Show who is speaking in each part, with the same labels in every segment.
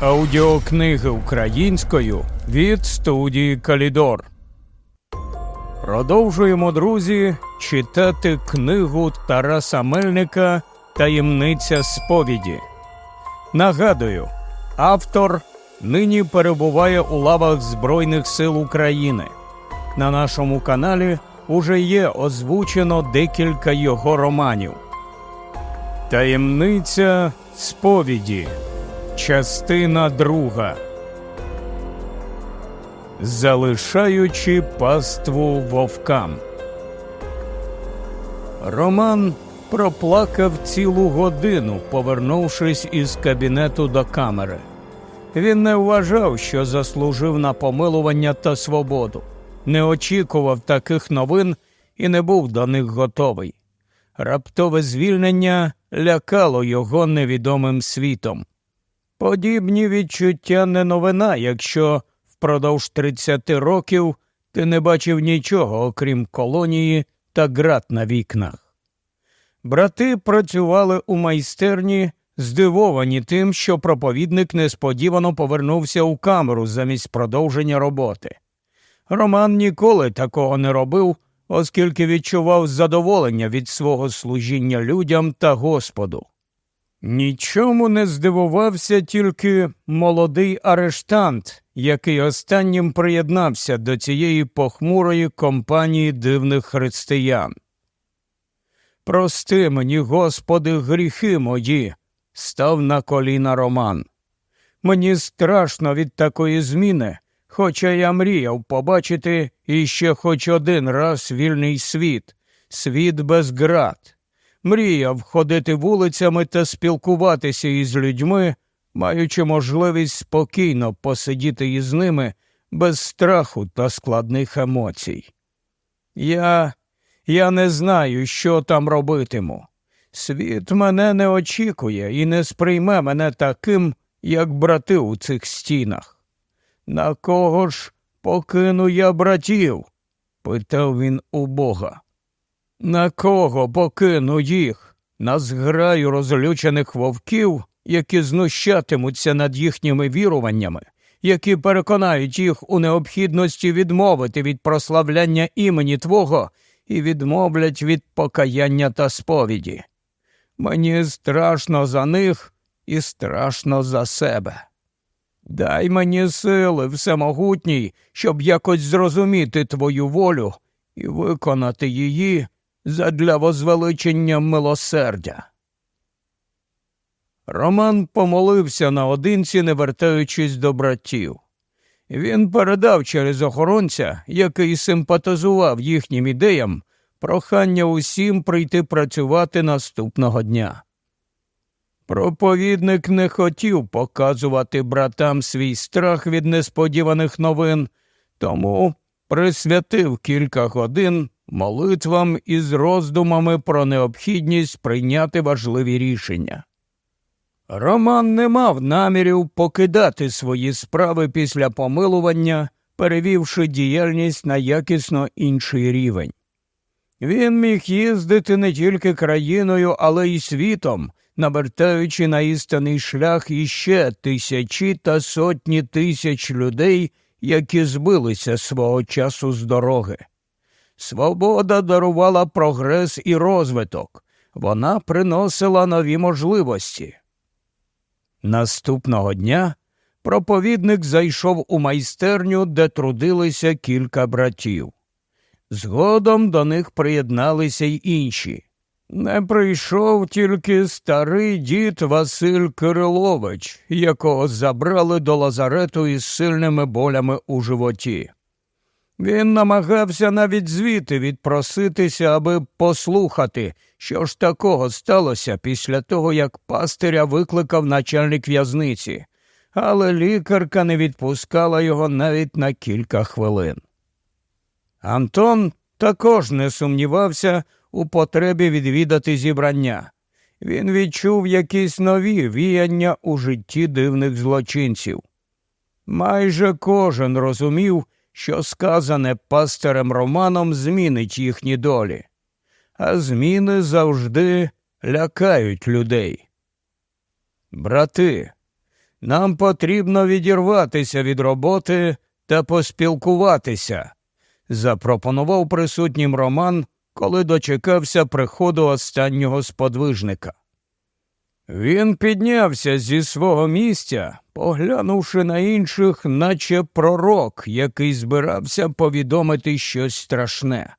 Speaker 1: Аудіокниги українською від студії Калідор. Продовжуємо, друзі, читати книгу Тараса Мельника Таємниця сповіді. Нагадую, автор нині перебуває у лавах Збройних сил України. На нашому каналі уже є озвучено декілька його романів. Таємниця сповіді. Частина друга. Залишаючи паству вовкам. Роман проплакав цілу годину, повернувшись із кабінету до камери. Він не вважав, що заслужив на помилування та свободу, не очікував таких новин і не був до них готовий. Раптове звільнення лякало його невідомим світом. Подібні відчуття не новина, якщо впродовж 30 років ти не бачив нічого, окрім колонії та ґрат на вікнах. Брати працювали у майстерні, здивовані тим, що проповідник несподівано повернувся у камеру замість продовження роботи. Роман ніколи такого не робив, оскільки відчував задоволення від свого служіння людям та Господу. Нічому не здивувався тільки молодий арештант, який останнім приєднався до цієї похмурої компанії дивних християн. Прости мені, Господи, гріхи мої, став на коліна Роман. Мені страшно від такої зміни, хоча я мріяв побачити іще хоч один раз вільний світ, світ без град. Мріяв ходити вулицями та спілкуватися із людьми, маючи можливість спокійно посидіти із ними без страху та складних емоцій. Я я не знаю, що там робитиму. Світ мене не очікує і не сприйме мене таким, як брати у цих стінах. На кого ж покину я братів? питав він у Бога. На кого покину їх? На зграю розлючених вовків, які знущатимуться над їхніми віруваннями, які переконають їх у необхідності відмовити від прославляння імені Твого і відмовлять від покаяння та сповіді. Мені страшно за них і страшно за себе. Дай мені сили, всемогутній, щоб якось зрозуміти твою волю і виконати її задля возвеличення милосердя. Роман помолився наодинці, не вертаючись до братів. Він передав через охоронця, який симпатизував їхнім ідеям, прохання усім прийти працювати наступного дня. Проповідник не хотів показувати братам свій страх від несподіваних новин, тому присвятив кілька годин молитвам із роздумами про необхідність прийняти важливі рішення. Роман не мав намірів покидати свої справи після помилування, перевівши діяльність на якісно інший рівень. Він міг їздити не тільки країною, але й світом, навертаючи на істинний шлях іще тисячі та сотні тисяч людей, які збилися свого часу з дороги. Свобода дарувала прогрес і розвиток, вона приносила нові можливості. Наступного дня проповідник зайшов у майстерню, де трудилися кілька братів. Згодом до них приєдналися й інші. Не прийшов тільки старий дід Василь Кирилович, якого забрали до лазарету із сильними болями у животі. Він намагався навіть звідти відпроситися, аби послухати, що ж такого сталося після того, як пастиря викликав начальник в'язниці, але лікарка не відпускала його навіть на кілька хвилин. Антон також не сумнівався у потребі відвідати зібрання. Він відчув якісь нові віяння у житті дивних злочинців. Майже кожен розумів, що сказане пастирем Романом змінить їхні долі, а зміни завжди лякають людей. Брати, Нам потрібно відірватися від роботи та поспілкуватися, запропонував присутнім Роман, коли дочекався приходу останнього сподвижника. Він піднявся зі свого місця, поглянувши на інших, наче пророк, який збирався повідомити щось страшне.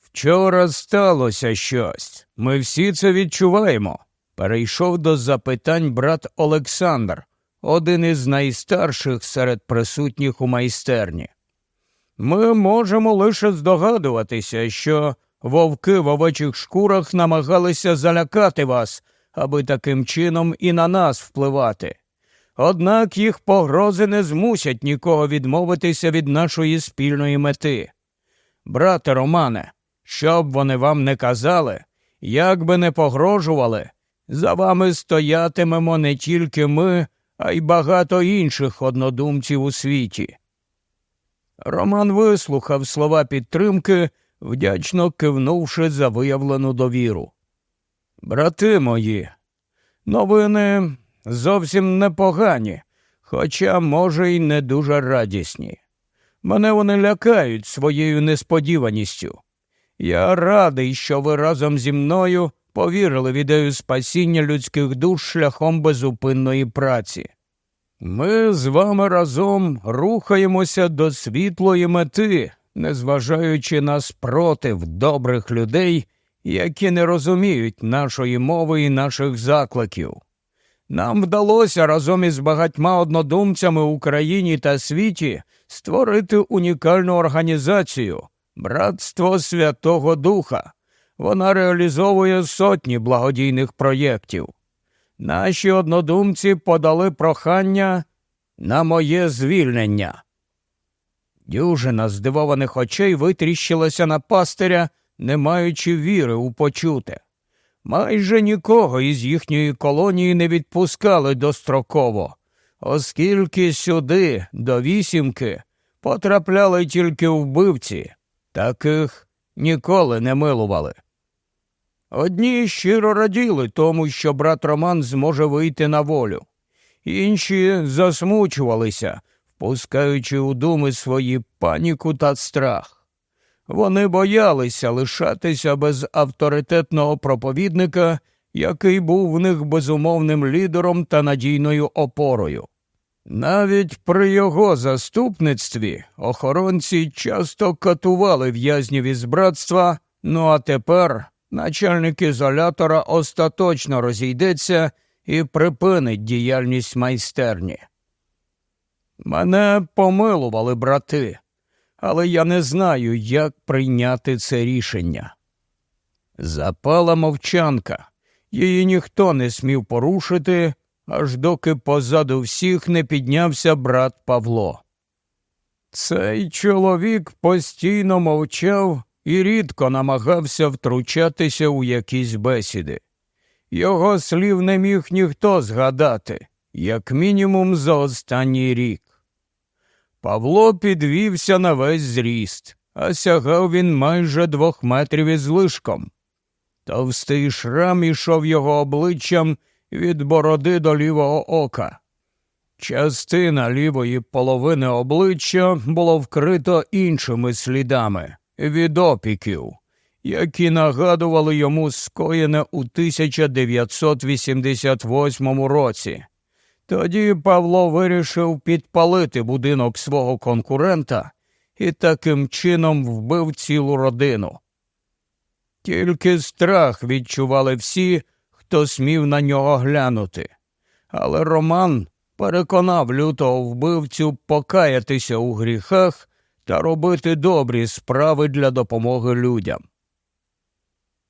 Speaker 1: Вчора сталося щось, ми всі це відчуваємо. Перейшов до запитань брат Олександр, один із найстарших серед присутніх у майстерні. Ми можемо лише здогадуватися, що вовки в овочих шкурах намагалися залякати вас, аби таким чином і на нас впливати. Однак їх погрози не змусять нікого відмовитися від нашої спільної мети. Брате Романе, що б вони вам не казали, як би не погрожували, за вами стоятимемо не тільки ми, а й багато інших однодумців у світі. Роман вислухав слова підтримки, вдячно кивнувши за виявлену довіру. Брати мої, новини зовсім непогані, хоча, може, й не дуже радісні. Мене вони лякають своєю несподіваністю. Я радий, що ви разом зі мною повірили в ідею спасіння людських душ шляхом безупинної праці. Ми з вами разом рухаємося до світлої мети, незважаючи на спротив добрих людей, які не розуміють нашої мови і наших закликів. Нам вдалося разом із багатьма однодумцями в Україні та світі створити унікальну організацію Братство Святого Духа. Вона реалізовує сотні благодійних проєктів. Наші однодумці подали прохання на моє звільнення. Дюжина здивованих очей витріщилася на пастиря, не маючи віри у почуте. Майже нікого із їхньої колонії не відпускали достроково, оскільки сюди, до вісімки, потрапляли тільки вбивці, таких ніколи не милували. Одні щиро раділи тому, що брат Роман зможе вийти на волю, інші засмучувалися, впускаючи у думи свої паніку та страх. Вони боялися лишатися без авторитетного проповідника, який був в них безумовним лідером та надійною опорою. Навіть при його заступництві охоронці часто катували в'язнів із братства, ну а тепер начальник ізолятора остаточно розійдеться і припинить діяльність майстерні. Мене помилували брати, але я не знаю, як прийняти це рішення. Запала мовчанка, її ніхто не смів порушити, аж доки позаду всіх не піднявся брат Павло. Цей чоловік постійно мовчав і рідко намагався втручатися у якісь бесіди. Його слів не міг ніхто згадати, як мінімум за останній рік. Павло підвівся на весь зріст, а сягав він майже двох метрів із лишком. Товстий шрам ішов його обличчям від бороди до лівого ока. Частина лівої половини обличчя було вкрито іншими слідами від опіків, які нагадували йому скоєне у 1988 році. Тоді Павло вирішив підпалити будинок свого конкурента і таким чином вбив цілу родину. Тільки страх відчували всі, хто смів на нього глянути. Але Роман переконав лютого вбивцю покаятися у гріхах та робити добрі справи для допомоги людям.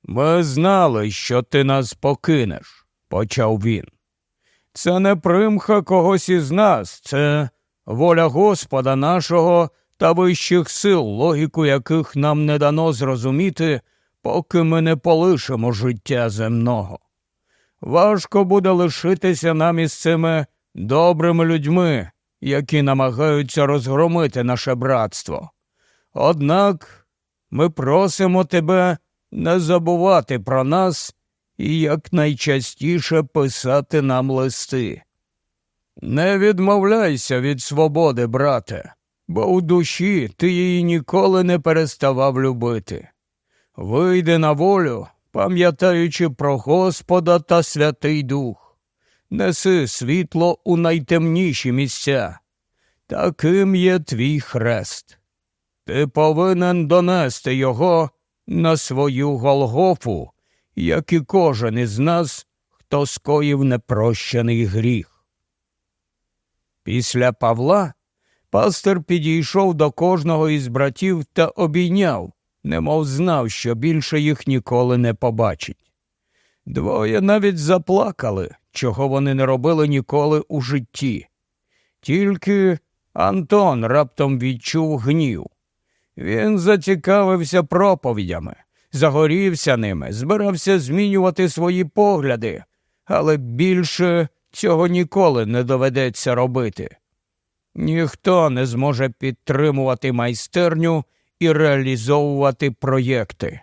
Speaker 1: Ми знали, що ти нас покинеш, почав він. Це не примха когось із нас, це воля Господа нашого та вищих сил, логіку яких нам не дано зрозуміти, поки ми не полишимо життя земного. Важко буде лишитися нам із цими добрими людьми, які намагаються розгромити наше братство. Однак ми просимо тебе не забувати про нас і якнайчастіше писати нам листи. Не відмовляйся від свободи, брате, бо у душі ти її ніколи не переставав любити. Вийди на волю, пам'ятаючи про Господа та Святий Дух, неси світло у найтемніші місця. Таким є твій хрест. Ти повинен донести його на свою Голгофу, як і кожен із нас, хто скоїв непрощений гріх. Після Павла пастор підійшов до кожного із братів та обійняв, немов знав, що більше їх ніколи не побачить. Двоє навіть заплакали, чого вони не робили ніколи у житті. Тільки Антон раптом відчув гнів. Він зацікавився проповідями, загорівся ними, збирався змінювати свої погляди, але більше цього ніколи не доведеться робити. Ніхто не зможе підтримувати майстерню і реалізовувати проєкти.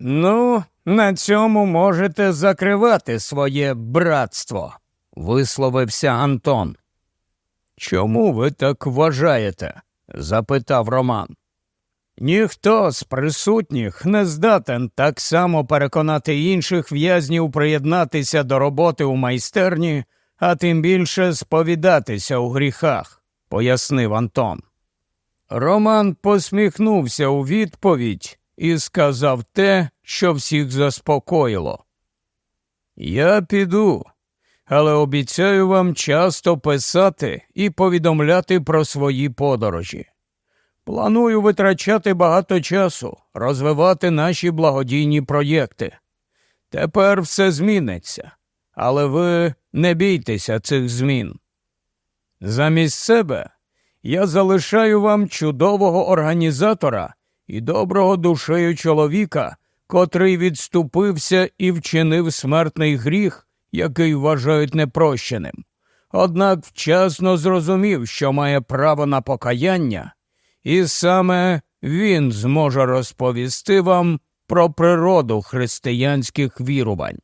Speaker 1: Ну, на цьому можете закривати своє братство, висловився Антон. Чому ви так вважаєте? запитав Роман. Ніхто з присутніх не здатен так само переконати інших в'язнів приєднатися до роботи у майстерні, а тим більше сповідатися у гріхах, пояснив Антон. Роман посміхнувся у відповідь і сказав те, що всіх заспокоїло. Я піду, але обіцяю вам часто писати і повідомляти про свої подорожі. Планую витрачати багато часу, розвивати наші благодійні проєкти. Тепер все зміниться, але ви не бійтеся цих змін. Замість себе я залишаю вам чудового організатора і доброго душею чоловіка, котрий відступився і вчинив смертний гріх, який вважають непрощеним. Однак вчасно зрозумів, що має право на покаяння і саме він зможе розповісти вам про природу християнських вірувань.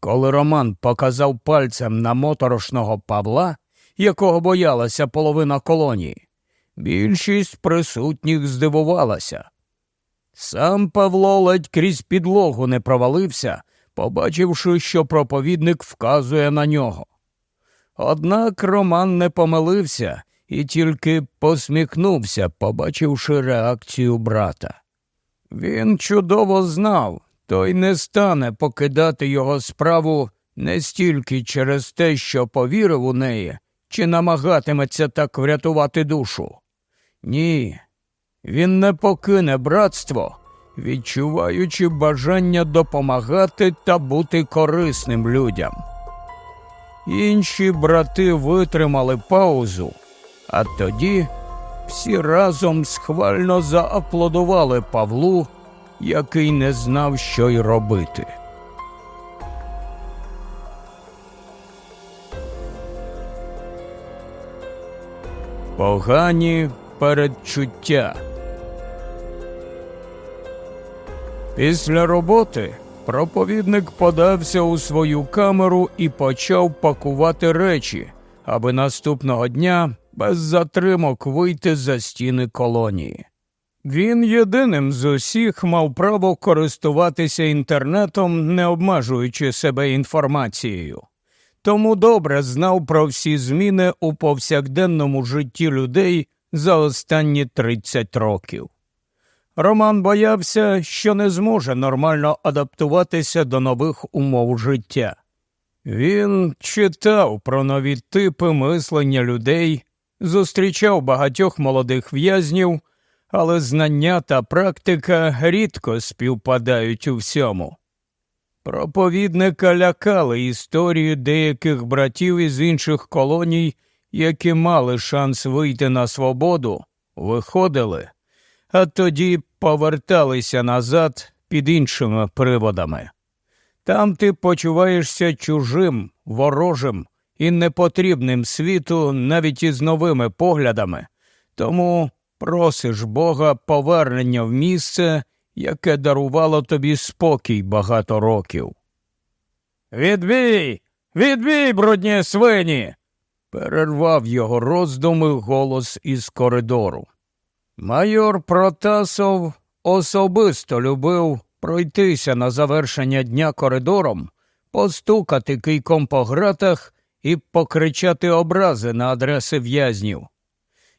Speaker 1: Коли Роман показав пальцем на моторошного Павла, якого боялася половина колонії, більшість присутніх здивувалася. Сам Павло ледь крізь підлогу не провалився, побачивши, що проповідник вказує на нього. Однак Роман не помилився і тільки посміхнувся, побачивши реакцію брата. Він чудово знав, той не стане покидати його справу не стільки через те, що повірив у неї, чи намагатиметься так врятувати душу. Ні, він не покине братство, відчуваючи бажання допомагати та бути корисним людям. Інші брати витримали паузу а тоді всі разом схвально зааплодували Павлу, який не знав, що й робити. Погані передчуття. Після роботи проповідник подався у свою камеру і почав пакувати речі, аби наступного дня без затримок вийти за стіни колонії. Він єдиним з усіх мав право користуватися інтернетом, не обмежуючи себе інформацією, тому добре знав про всі зміни у повсякденному житті людей за останні 30 років. Роман боявся, що не зможе нормально адаптуватися до нових умов життя. Він читав про нові типи мислення людей, зустрічав багатьох молодих в'язнів, але знання та практика рідко співпадають у всьому. Проповідника лякали історії деяких братів із інших колоній, які мали шанс вийти на свободу, виходили, а тоді поверталися назад під іншими приводами. Там ти почуваєшся чужим, ворожим, і непотрібним світу навіть із новими поглядами, тому просиш Бога повернення в місце, яке дарувало тобі спокій багато років. Відбій, Відбій, брудні свині. перервав його роздуми голос із коридору. Майор Протасов особисто любив пройтися на завершення дня коридором, постукати кийком по гратах і покричати образи на адреси в'язнів.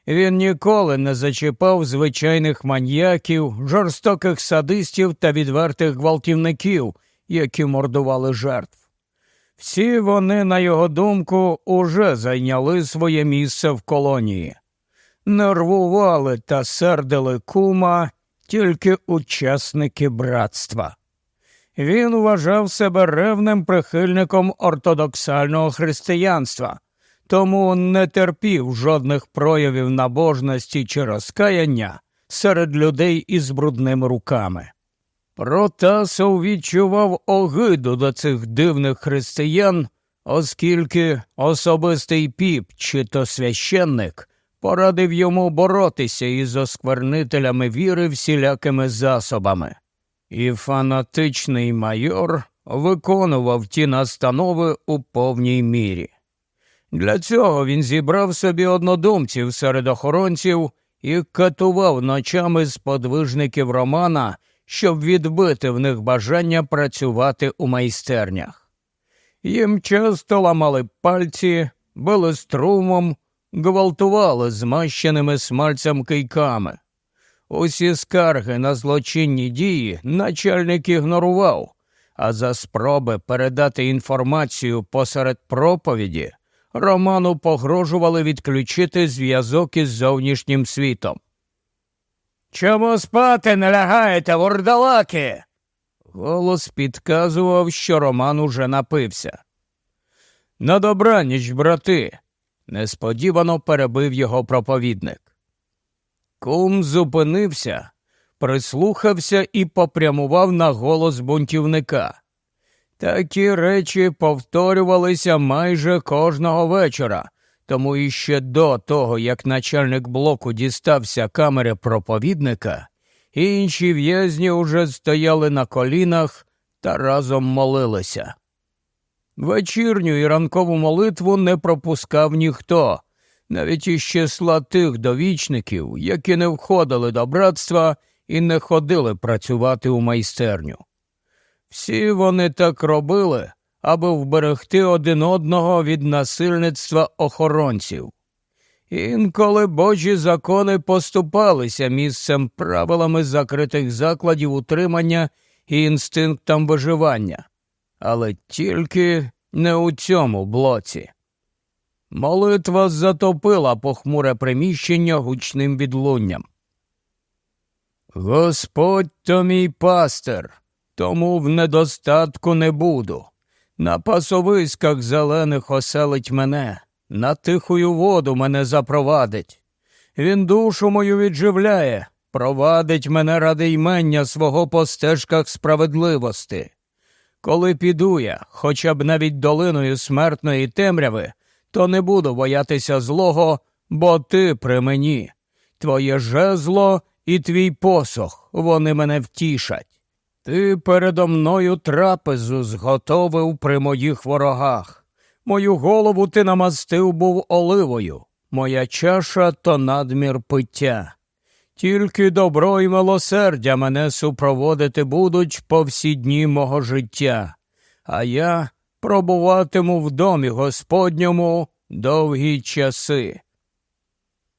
Speaker 1: Він ніколи не зачіпав звичайних маньяків, жорстоких садистів та відвертих гвалтівників, які мордували жертв. Всі вони, на його думку, уже зайняли своє місце в колонії, нервували та сердили кума тільки учасники братства. Він вважав себе ревним прихильником ортодоксального християнства, тому не терпів жодних проявів набожності чи розкаяння серед людей із брудними руками. Протасов відчував огиду до цих дивних християн, оскільки особистий піп чи то священник порадив йому боротися із осквернителями віри всілякими засобами. І фанатичний майор виконував ті настанови у повній мірі. Для цього він зібрав собі однодумців серед охоронців і катував ночами сподвижників Романа, щоб відбити в них бажання працювати у майстернях. Їм часто ламали пальці, били струмом, гвалтували змащеними смальцем кийками. Усі скарги на злочинні дії начальник ігнорував, а за спроби передати інформацію посеред проповіді Роману погрожували відключити зв'язок із зовнішнім світом. Чому спати не лягаєте, вурдалаки? Голос підказував, що Роман уже напився. На добраніч, брати, несподівано перебив його проповідник. Кум зупинився, прислухався і попрямував на голос бунтівника. Такі речі повторювалися майже кожного вечора, тому іще до того, як начальник блоку дістався камери проповідника, інші в'язні уже стояли на колінах та разом молилися. Вечірню і ранкову молитву не пропускав ніхто, навіть із числа тих довічників, які не входили до братства і не ходили працювати у майстерню. Всі вони так робили, аби вберегти один одного від насильництва охоронців. Інколи божі закони поступалися місцем правилами закритих закладів утримання і інстинктам виживання, але тільки не у цьому блоці. Молитва затопила похмуре приміщення гучним відлунням. Господь то мій пастир, тому в недостатку не буду. На пасовиськах зелених оселить мене, на тихую воду мене запровадить. Він душу мою відживляє, провадить мене ради ймення свого по стежках справедливости. Коли піду я, хоча б навіть долиною смертної темряви, то не буду боятися злого, бо ти при мені. Твоє жезло і твій посох, вони мене втішать. Ти передо мною трапезу зготовив при моїх ворогах. Мою голову ти намастив був оливою, моя чаша то надмір пиття. Тільки добро і милосердя мене супроводити будуть по всі дні мого життя, а я пробуватиму в домі Господньому довгі часи.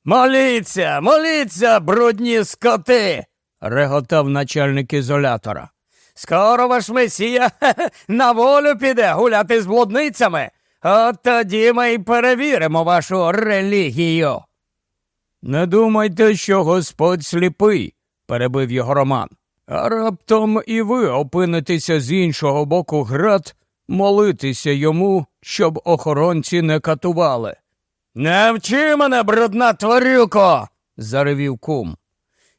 Speaker 1: Моліться, моліться, брудні скоти, реготав начальник ізолятора. Скоро ваш месія на волю піде гуляти з блудницями. От тоді ми й перевіримо вашу релігію. Не думайте, що Господь сліпий, перебив його Роман. А раптом і ви опинитеся з іншого боку град, молитися йому, щоб охоронці не катували. Не вчи мене, брудна тварюко, заревів кум.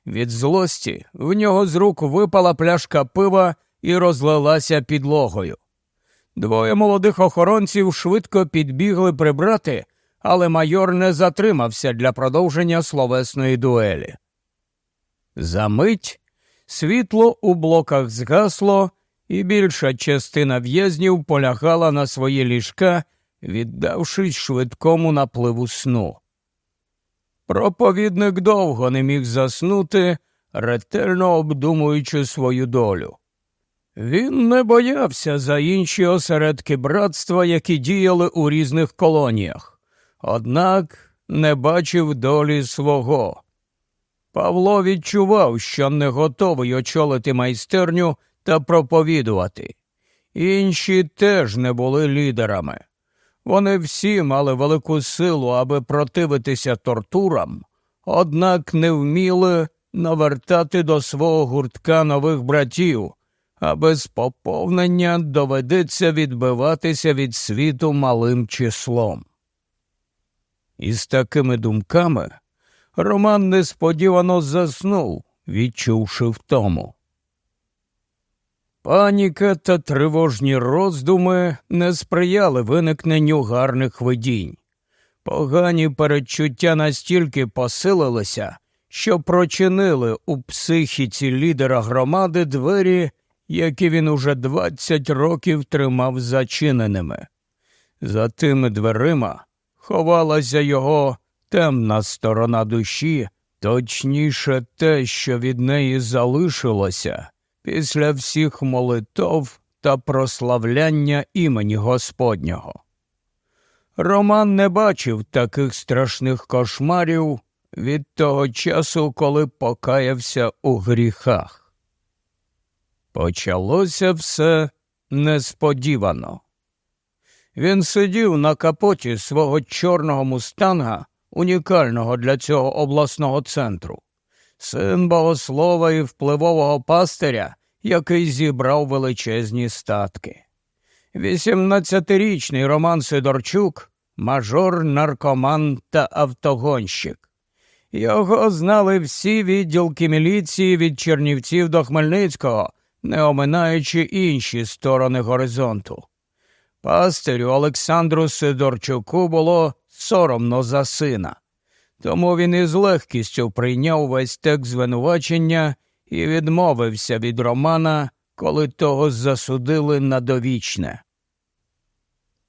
Speaker 1: Від злості в нього з рук випала пляшка пива і розлилася підлогою. Двоє молодих охоронців швидко підбігли прибрати, але майор не затримався для продовження словесної дуелі. За мить світло у блоках згасло, і більша частина в'язнів полягала на свої ліжка, віддавшись швидкому напливу сну. Проповідник довго не міг заснути, ретельно обдумуючи свою долю. Він не боявся за інші осередки братства, які діяли у різних колоніях, однак не бачив долі свого. Павло відчував, що не готовий очолити майстерню та проповідувати. Інші теж не були лідерами. Вони всі мали велику силу, аби противитися тортурам, однак не вміли навертати до свого гуртка нових братів, а без поповнення доведеться відбиватися від світу малим числом. Із такими думками Роман несподівано заснув, відчувши втому. Паніка та тривожні роздуми не сприяли виникненню гарних видінь. Погані передчуття настільки посилилися, що прочинили у психіці лідера громади двері, які він уже двадцять років тримав зачиненими. За тими дверима ховалася його темна сторона душі, точніше те, що від неї залишилося після всіх молитов та прославляння імені Господнього. Роман не бачив таких страшних кошмарів від того часу, коли покаявся у гріхах. Почалося все несподівано. Він сидів на капоті свого чорного мустанга, унікального для цього обласного центру, син богослова і впливового пастиря, який зібрав величезні статки. Вісімнадцятирічний Роман Сидорчук, мажор, наркоман та автогонщик. Його знали всі відділки міліції від Чернівців до Хмельницького, не оминаючи інші сторони горизонту. Пастирю Олександру Сидорчуку було соромно за сина, тому він із легкістю прийняв весь текст звинувачення і відмовився від Романа, коли того засудили на довічне.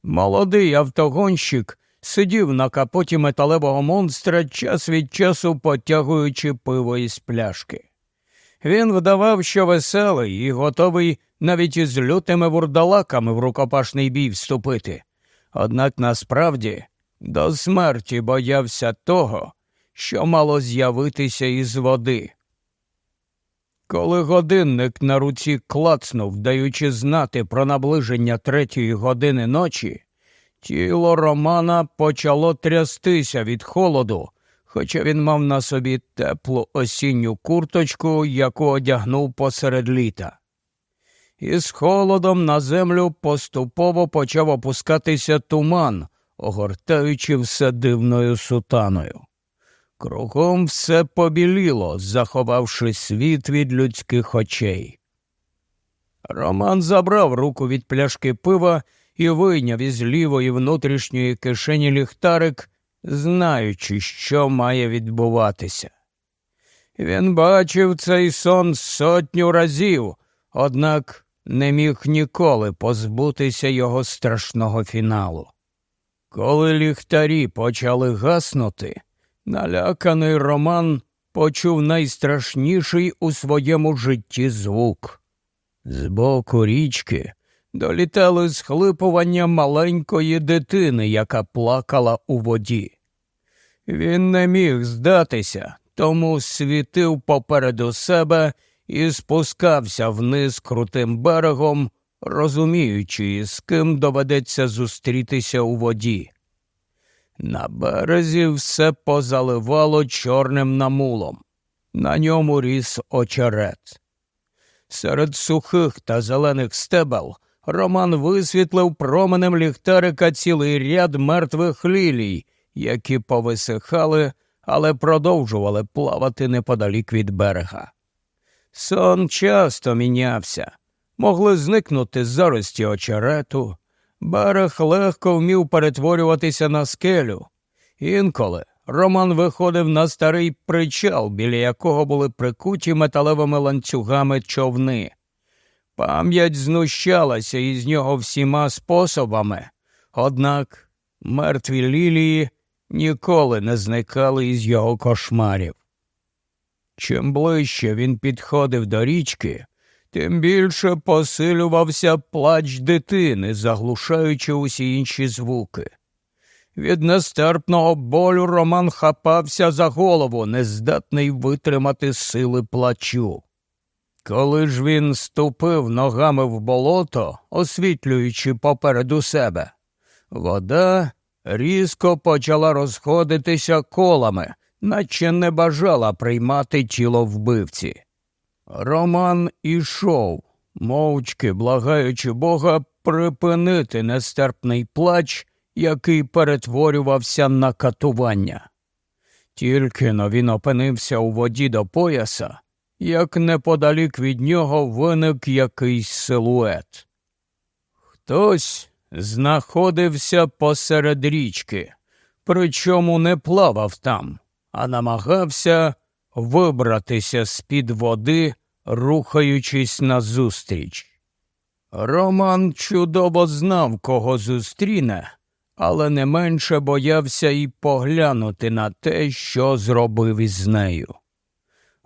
Speaker 1: Молодий автогонщик сидів на капоті металевого монстра, час від часу потягуючи пиво із пляшки. Він вдавав, що веселий і готовий навіть із лютими вурдалаками в рукопашний бій вступити. Однак насправді до смерті боявся того, що мало з'явитися із води. Коли годинник на руці клацнув, даючи знати про наближення третьої години ночі, тіло Романа почало трястися від холоду, хоча він мав на собі теплу осінню курточку, яку одягнув посеред літа. Із холодом на землю поступово почав опускатися туман, огортаючи все дивною сутаною. Кругом все побіліло, заховавши світ від людських очей. Роман забрав руку від пляшки пива і вийняв із лівої внутрішньої кишені ліхтарик, знаючи, що має відбуватися. Він бачив цей сон сотню разів, однак не міг ніколи позбутися його страшного фіналу. Коли ліхтарі почали гаснути, наляканий Роман почув найстрашніший у своєму житті звук. Збоку річки долітали схлипування маленької дитини, яка плакала у воді. Він не міг здатися, тому світив попереду себе і спускався вниз крутим берегом, розуміючи, з ким доведеться зустрітися у воді. На березі все позаливало чорним намулом, на ньому ріс очерет. Серед сухих та зелених стебел Роман висвітлив променем ліхтарика цілий ряд мертвих лілій, які повисихали, але продовжували плавати неподалік від берега. Сон часто мінявся, могли зникнути зарості очерету, берег легко вмів перетворюватися на скелю. Інколи Роман виходив на старий причал, біля якого були прикуті металевими ланцюгами човни. Пам'ять знущалася із нього всіма способами, однак мертві лілії ніколи не зникали із його кошмарів. Чим ближче він підходив до річки, тим більше посилювався плач дитини, заглушаючи усі інші звуки. Від нестерпного болю Роман хапався за голову, нездатний витримати сили плачу. Коли ж він ступив ногами в болото, освітлюючи попереду себе, вода різко почала розходитися колами, наче не бажала приймати тіло вбивці. Роман ішов, мовчки благаючи Бога припинити нестерпний плач, який перетворювався на катування. Тільки но він опинився у воді до пояса, як неподалік від нього виник якийсь силует. Хтось знаходився посеред річки, причому не плавав там, а намагався вибратися з під води, рухаючись назустріч. Роман чудово знав, кого зустріне, але не менше боявся і поглянути на те, що зробив із нею.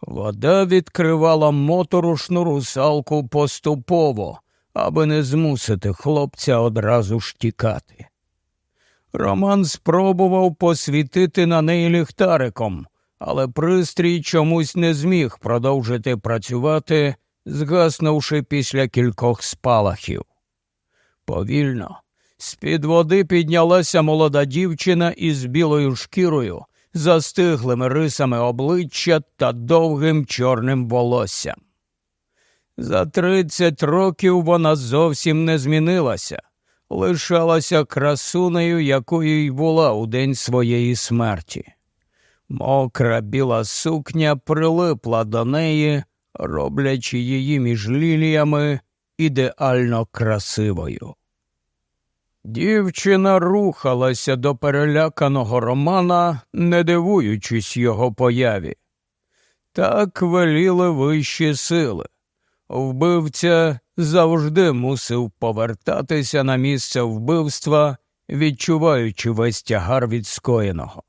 Speaker 1: Вода відкривала моторошну русалку поступово, аби не змусити хлопця одразу ж тікати. Роман спробував посвітити на неї ліхтариком, але пристрій чомусь не зміг продовжити працювати, згаснувши після кількох спалахів. Повільно, з під води піднялася молода дівчина із білою шкірою, застиглими рисами обличчя та довгим чорним волоссям. За тридцять років вона зовсім не змінилася, лишалася красунею, якою й була у день своєї смерті. Мокра біла сукня прилипла до неї, роблячи її між ліліями ідеально красивою. Дівчина рухалася до переляканого Романа, не дивуючись його появі. Так веліли вищі сили. Вбивця завжди мусив повертатися на місце вбивства, відчуваючи весь тягар від скоєного.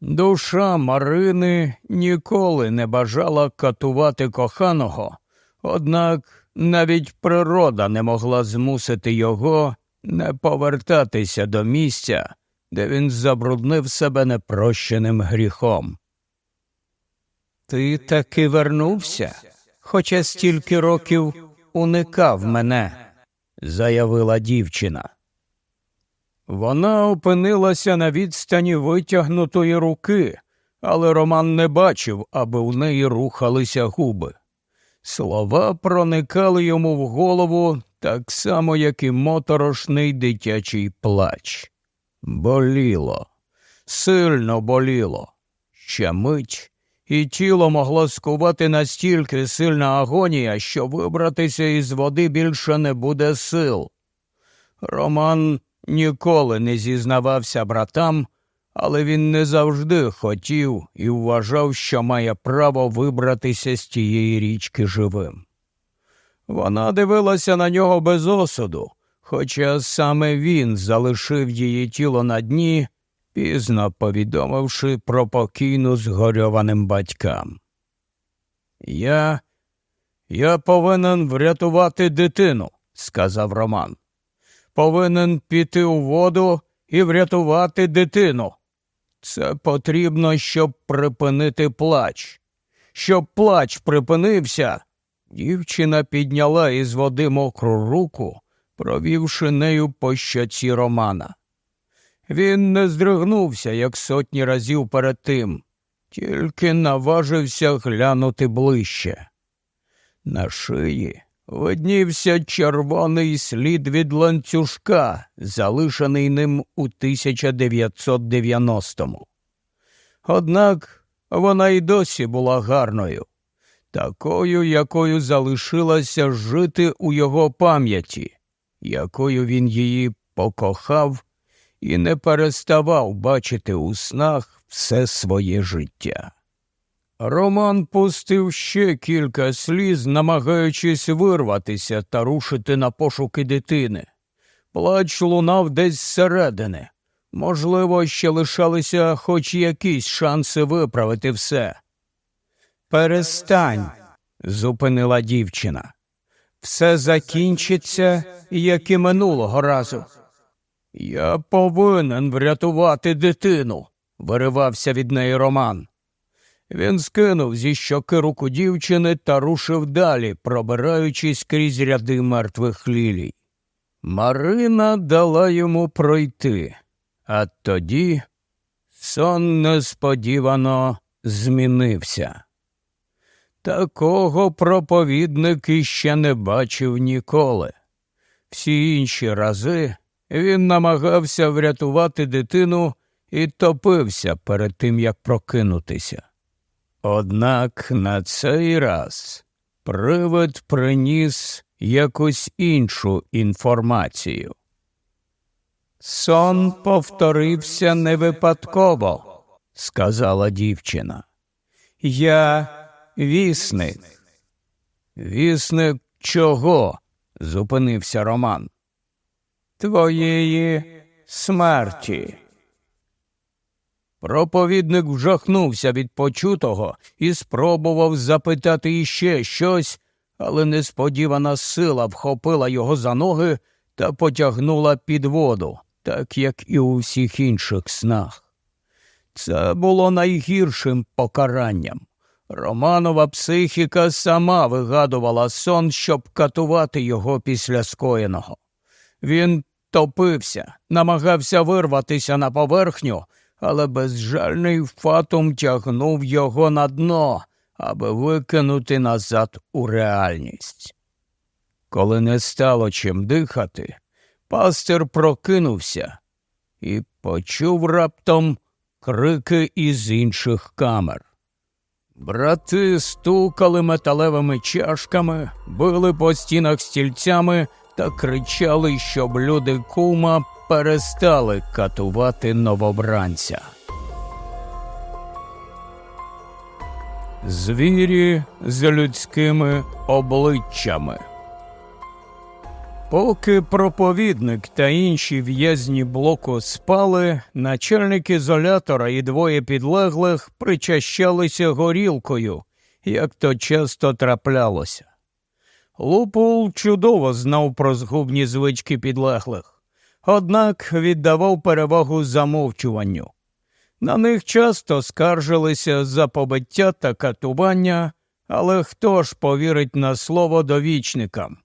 Speaker 1: Душа Марини ніколи не бажала катувати коханого, однак навіть природа не могла змусити його не повертатися до місця, де він забруднив себе непрощеним гріхом. Ти таки вернувся, хоча стільки років уникав мене, заявила дівчина. Вона опинилася на відстані витягнутої руки, але Роман не бачив, аби у неї рухалися губи. Слова проникали йому в голову так само, як і моторошний дитячий плач. Боліло, сильно боліло. Ще мить, і тіло могло скувати настільки сильна агонія, що вибратися із води більше не буде сил. Роман ніколи не зізнавався братам, але він не завжди хотів і вважав, що має право вибратися з тієї річки живим. Вона дивилася на нього без осуду, хоча саме він залишив її тіло на дні, пізно повідомивши про покійну згорьованим батькам. Я я повинен врятувати дитину, сказав Роман. Повинен піти у воду і врятувати дитину. Це потрібно, щоб припинити плач. Щоб плач припинився, Дівчина підняла із води мокру руку, провівши нею по щоці Романа. Він не здригнувся, як сотні разів перед тим, тільки наважився глянути ближче. На шиї виднівся червоний слід від ланцюжка, залишений ним у 1990-му. Однак вона й досі була гарною такою, якою залишилася жити у його пам'яті, якою він її покохав і не переставав бачити у снах все своє життя. Роман пустив ще кілька сліз, намагаючись вирватися та рушити на пошуки дитини. Плач лунав десь зсередини. Можливо, ще лишалися хоч якісь шанси виправити все. Перестань, зупинила дівчина. Все закінчиться, як і минулого разу. Я повинен врятувати дитину, виривався від неї Роман. Він скинув зі щоки руку дівчини та рушив далі, пробираючись крізь ряди мертвих лілій. Марина дала йому пройти, а тоді сон несподівано змінився. Такого проповідник іще не бачив ніколи. Всі інші рази він намагався врятувати дитину і топився перед тим, як прокинутися. Однак на цей раз привид приніс якусь іншу інформацію. Сон повторився не випадково, сказала дівчина. Я вісник. Вісник чого? зупинився Роман. Твоєї смерті. Проповідник вжахнувся від почутого і спробував запитати іще щось, але несподівана сила вхопила його за ноги та потягнула під воду, так як і у всіх інших снах. Це було найгіршим покаранням. Романова психіка сама вигадувала сон, щоб катувати його після скоєного. Він топився, намагався вирватися на поверхню, але безжальний фатум тягнув його на дно, аби викинути назад у реальність. Коли не стало чим дихати, пастир прокинувся і почув раптом крики із інших камер. Брати стукали металевими чашками, били по стінах стільцями та кричали, щоб люди кума перестали катувати новобранця. Звірі з людськими обличчями. Поки проповідник та інші в'язні блоку спали, начальник ізолятора і двоє підлеглих причащалися горілкою, як то часто траплялося. Лупул чудово знав про згубні звички підлеглих, однак віддавав перевагу замовчуванню. На них часто скаржилися за побиття та катування, але хто ж повірить на слово довічникам?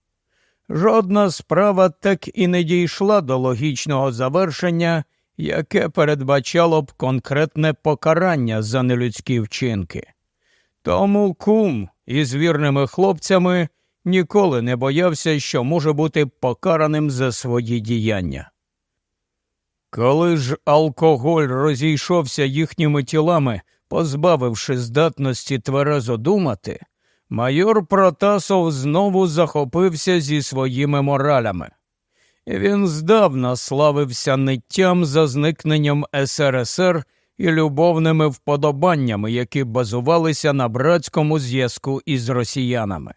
Speaker 1: Жодна справа так і не дійшла до логічного завершення, яке передбачало б конкретне покарання за нелюдські вчинки. Тому кум із вірними хлопцями ніколи не боявся, що може бути покараним за свої діяння. Коли ж алкоголь розійшовся їхніми тілами, позбавивши здатності тверезо думати, майор Протасов знову захопився зі своїми моралями. Він здавна славився ниттям за зникненням СРСР і любовними вподобаннями, які базувалися на братському зв'язку із росіянами.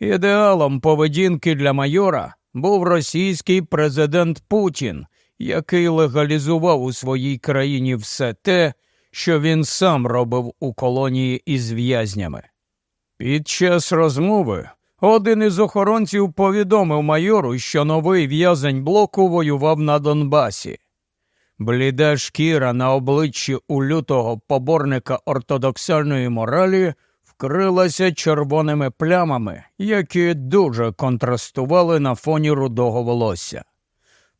Speaker 1: Ідеалом поведінки для майора був російський президент Путін, який легалізував у своїй країні все те, що він сам робив у колонії із в'язнями. Під час розмови один із охоронців повідомив майору, що новий в'язень блоку воював на Донбасі. Бліда шкіра на обличчі у лютого поборника ортодоксальної моралі вкрилася червоними плямами, які дуже контрастували на фоні рудого волосся.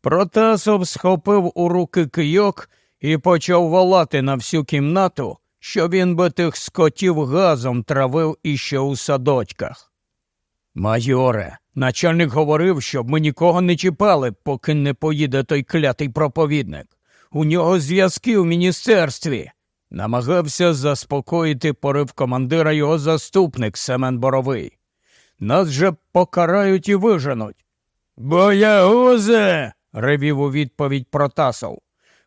Speaker 1: Протасов схопив у руки кийок і почав волати на всю кімнату, що він би тих скотів газом травив іще у садочках. Майоре, начальник говорив, щоб ми нікого не чіпали, поки не поїде той клятий проповідник. У нього зв'язки в міністерстві. Намагався заспокоїти порив командира його заступник Семен Боровий. Нас же покарають і виженуть. Боягузе. ревів у відповідь Протасов.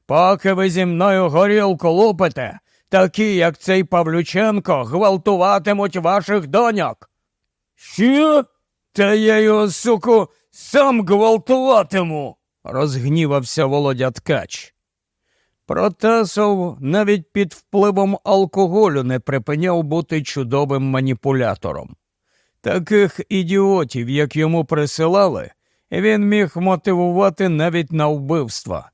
Speaker 1: Поки ви зі мною горілку лупите, такі, як цей Павлюченко, гвалтуватимуть ваших доньок. Що? Та я його, суку, сам гвалтуватиму, розгнівався Володя Ткач. Протасов навіть під впливом алкоголю не припиняв бути чудовим маніпулятором. Таких ідіотів, як йому присилали, він міг мотивувати навіть на вбивства.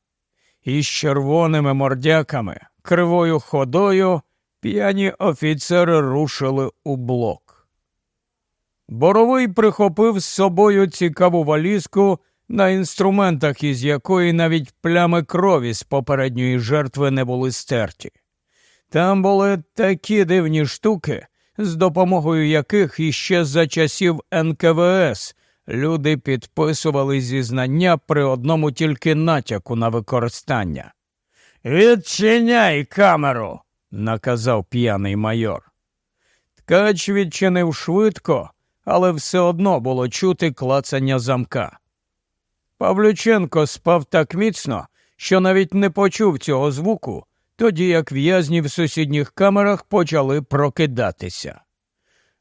Speaker 1: Із червоними мордяками, кривою ходою п'яні офіцери рушили у блок. Боровий прихопив з собою цікаву валізку, на інструментах із якої навіть плями крові з попередньої жертви не були стерті. Там були такі дивні штуки, з допомогою яких іще за часів НКВС люди підписували зізнання при одному тільки натяку на використання. Відчиняй камеру, наказав п'яний майор. Ткач відчинив швидко, але все одно було чути клацання замка. Павлюченко спав так міцно, що навіть не почув цього звуку, тоді як в'язні в сусідніх камерах почали прокидатися.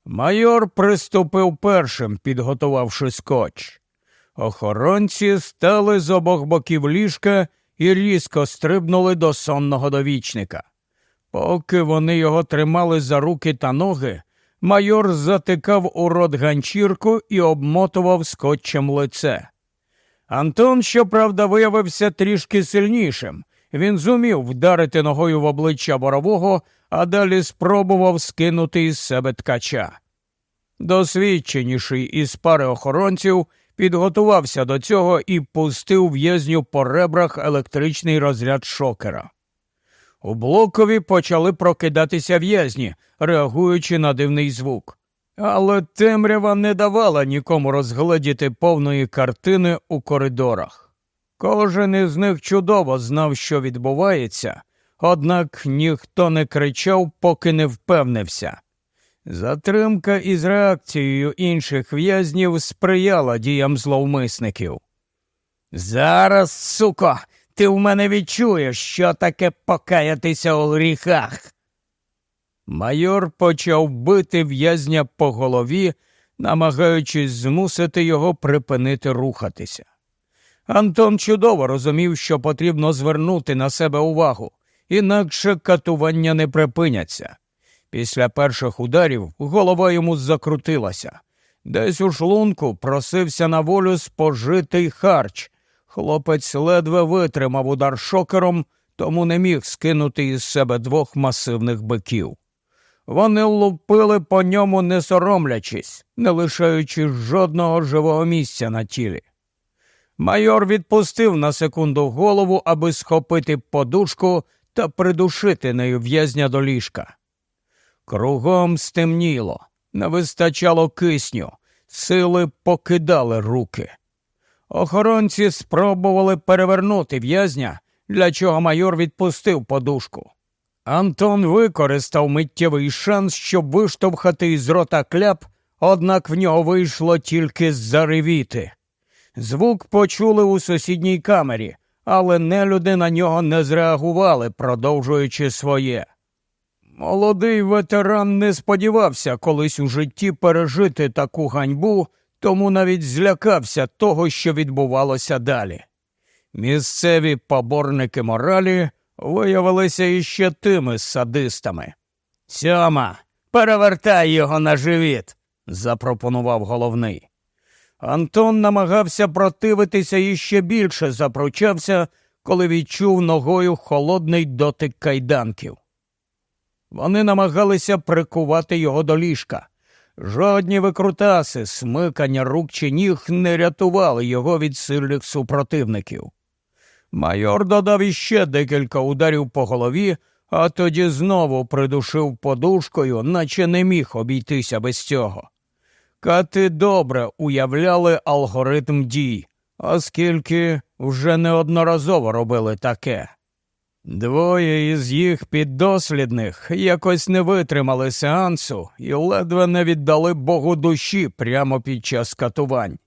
Speaker 1: Майор приступив першим, підготувавши скотч. Охоронці стали з обох боків ліжка і різко стрибнули до сонного довічника. Поки вони його тримали за руки та ноги, майор затикав у рот ганчірку і обмотував скотчем лице. Антон, щоправда, виявився трішки сильнішим. Він зумів вдарити ногою в обличчя борового, а далі спробував скинути із себе ткача. Досвідченіший із пари охоронців підготувався до цього і пустив в'язню по ребрах електричний розряд шокера. У блокові почали прокидатися в'язні, реагуючи на дивний звук. Але темрява не давала нікому розгледіти повної картини у коридорах. Кожен із них чудово знав, що відбувається, однак ніхто не кричав, поки не впевнився. Затримка із реакцією інших в'язнів сприяла діям зловмисників. Зараз, суко, ти в мене відчуєш, що таке покаятися у гріхах. Майор почав бити в'язня по голові, намагаючись змусити його припинити рухатися. Антон чудово розумів, що потрібно звернути на себе увагу, інакше катування не припиняться. Після перших ударів голова йому закрутилася. Десь у шлунку просився на волю спожитий харч. Хлопець ледве витримав удар шокером, тому не міг скинути із себе двох масивних биків. Вони лупили по ньому, не соромлячись, не лишаючи жодного живого місця на тілі. Майор відпустив на секунду голову, аби схопити подушку та придушити нею в'язня до ліжка. Кругом стемніло, не вистачало кисню, сили покидали руки. Охоронці спробували перевернути в'язня, для чого майор відпустив подушку. Антон використав миттєвий шанс, щоб виштовхати із рота кляп, однак в нього вийшло тільки заревіти. Звук почули у сусідній камері, але нелюди на нього не зреагували, продовжуючи своє. Молодий ветеран не сподівався колись у житті пережити таку ганьбу, тому навіть злякався того, що відбувалося далі. Місцеві поборники моралі виявилися іще тими садистами. Сьома, перевертай його на живіт, запропонував головний. Антон намагався противитися і ще більше запручався, коли відчув ногою холодний дотик кайданків. Вони намагалися прикувати його до ліжка. Жодні викрутаси, смикання рук чи ніг не рятували його від сильних супротивників. Майор додав іще декілька ударів по голові, а тоді знову придушив подушкою, наче не міг обійтися без цього. Кати добре уявляли алгоритм дій, оскільки вже неодноразово робили таке. Двоє із їх піддослідних якось не витримали сеансу і ледве не віддали Богу душі прямо під час катувань.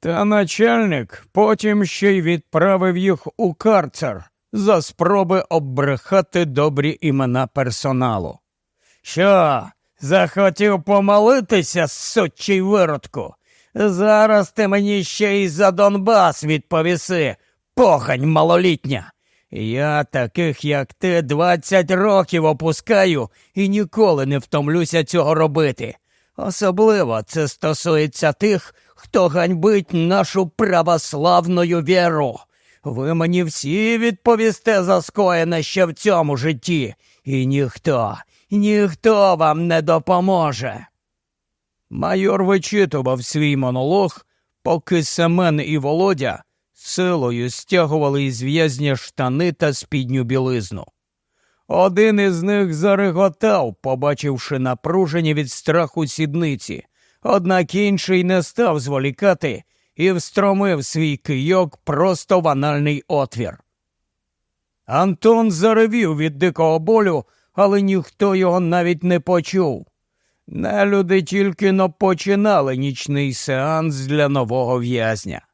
Speaker 1: Та начальник потім ще й відправив їх у карцер, за спроби оббрехати добрі імена персоналу. Що, захотів помолитися, сучий виродку? Зараз ти мені ще й за Донбас відповіси, похань малолітня. Я таких, як ти, двадцять років опускаю і ніколи не втомлюся цього робити. Особливо це стосується тих, хто ганьбить нашу православною віру. Ви мені всі відповісте за скоєне ще в цьому житті, і ніхто, ніхто вам не допоможе. Майор вичитував свій монолог, поки Семен і Володя силою стягували із в'язня штани та спідню білизну. Один із них зареготав, побачивши напружені від страху сідниці, однак інший не став зволікати і встромив свій кийок просто в анальний отвір. Антон заревів від дикого болю, але ніхто його навіть не почув. Нелюди тільки но починали нічний сеанс для нового в'язня.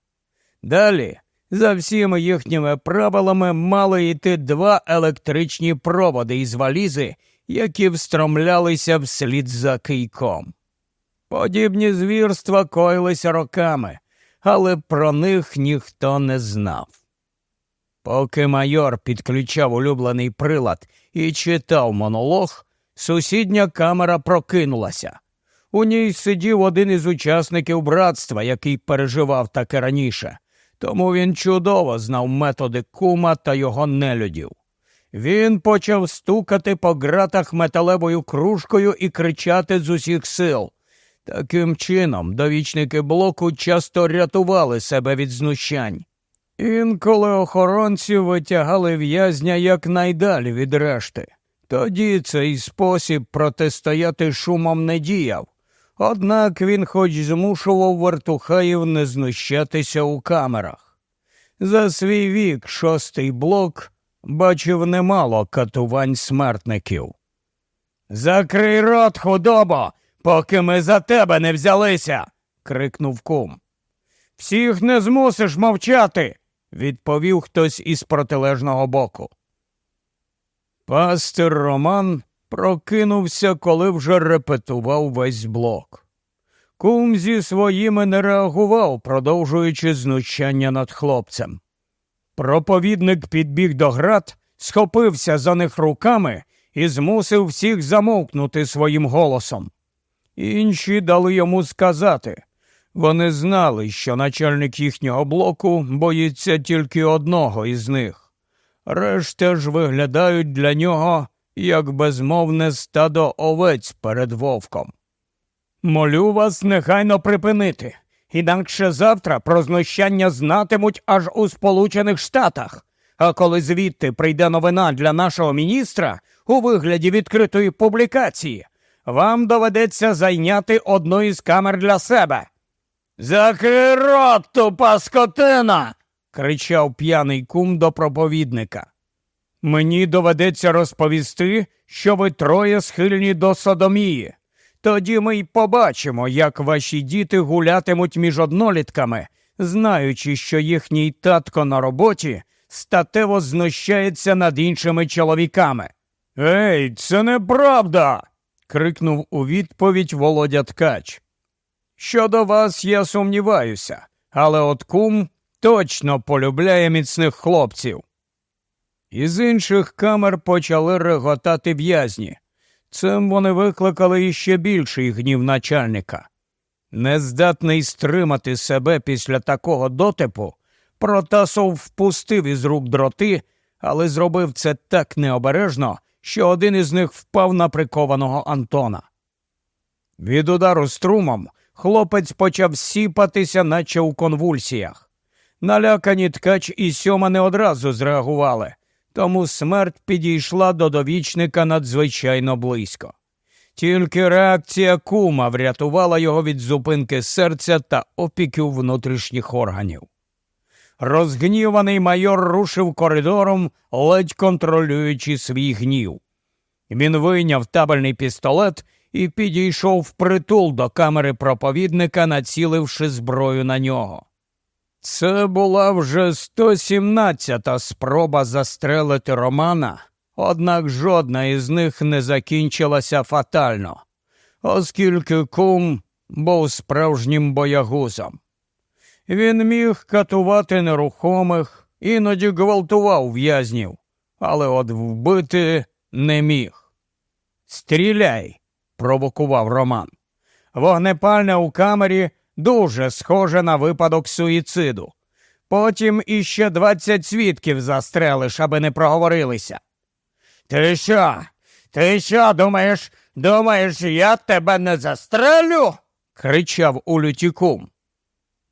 Speaker 1: Далі, за всіми їхніми правилами, мали йти два електричні проводи із валізи, які встромлялися вслід за кийком. Подібні звірства коїлися роками, але про них ніхто не знав. Поки майор підключав улюблений прилад і читав монолог, сусідня камера прокинулася. У ній сидів один із учасників братства, який переживав таке раніше, тому він чудово знав методи кума та його нелюдів. Він почав стукати по ґратах металевою кружкою і кричати з усіх сил. Таким чином, довічники блоку часто рятували себе від знущань. Інколи охоронці витягали в'язня якнайдалі від решти. Тоді цей спосіб протистояти шумом не діяв, однак він хоч змушував вартухаїв не знущатися у камерах. За свій вік шостий блок бачив немало катувань смертників. Закрий рот, худобо, поки ми за тебе не взялися, крикнув кум. Всіх не змусиш мовчати, відповів хтось із протилежного боку. Пастир Роман прокинувся, коли вже репетував весь блок. Кум зі своїми не реагував, продовжуючи знущання над хлопцем. Проповідник підбіг до град, схопився за них руками і змусив всіх замовкнути своїм голосом. Інші дали йому сказати. Вони знали, що начальник їхнього блоку боїться тільки одного із них. Решта ж виглядають для нього як безмовне стадо овець перед вовком. Молю вас негайно припинити, інакше завтра про знущання знатимуть аж у Сполучених Штатах. А коли звідти прийде новина для нашого міністра у вигляді відкритої публікації, вам доведеться зайняти одну із камер для себе. Закрий рот, тупа скотина. кричав п'яний кум до проповідника. Мені доведеться розповісти, що ви троє схильні до содомії. Тоді ми й побачимо, як ваші діти гулятимуть між однолітками, знаючи, що їхній татко на роботі статево знущається над іншими чоловіками. Ей, це неправда. Крикнув у відповідь Володя Ткач. Щодо вас я сумніваюся, але от кум точно полюбляє міцних хлопців. Із інших камер почали реготати в'язні. Цим вони викликали іще більший гнів начальника. Нездатний стримати себе після такого дотипу, Протасов впустив із рук дроти, але зробив це так необережно, що один із них впав на прикованого Антона. Від удару струмом хлопець почав сіпатися, наче у конвульсіях. Налякані ткач і сьома не одразу зреагували, тому смерть підійшла до довічника надзвичайно близько. Тільки реакція кума врятувала його від зупинки серця та опіків внутрішніх органів. Розгніваний майор рушив коридором, ледь контролюючи свій гнів. Він вийняв табельний пістолет і підійшов впритул до камери проповідника, націливши зброю на нього. Це була вже 117-та спроба застрелити Романа, однак жодна із них не закінчилася фатально, оскільки кум був справжнім боягузом. Він міг катувати нерухомих, іноді гвалтував в'язнів, але от вбити не міг. Стріляй, провокував Роман. Вогнепальне у камері дуже схоже на випадок суїциду. Потім іще двадцять свідків застрелиш, аби не проговорилися. Ти що? Ти що, думаєш, думаєш, я тебе не застрелю? кричав у люті кум.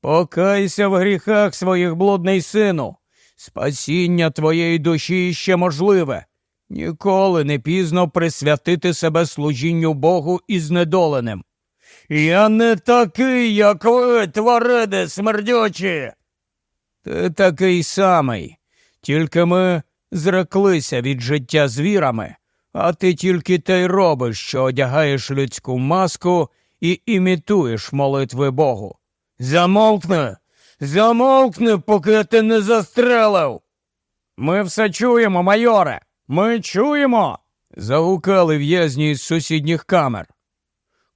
Speaker 1: Покайся в гріхах своїх блудний сину. Спасіння твоєї душі ще можливе. Ніколи не пізно присвятити себе служінню Богу і знедоленим. Я не такий, як ви, твариди смердючі. Ти такий самий, тільки ми зреклися від життя звірами, а ти тільки те й робиш, що одягаєш людську маску і імітуєш молитви Богу. Замовкни, замовкни, поки ти не застрелив. Ми все чуємо, майоре. Ми чуємо. загукали в'язні із сусідніх камер.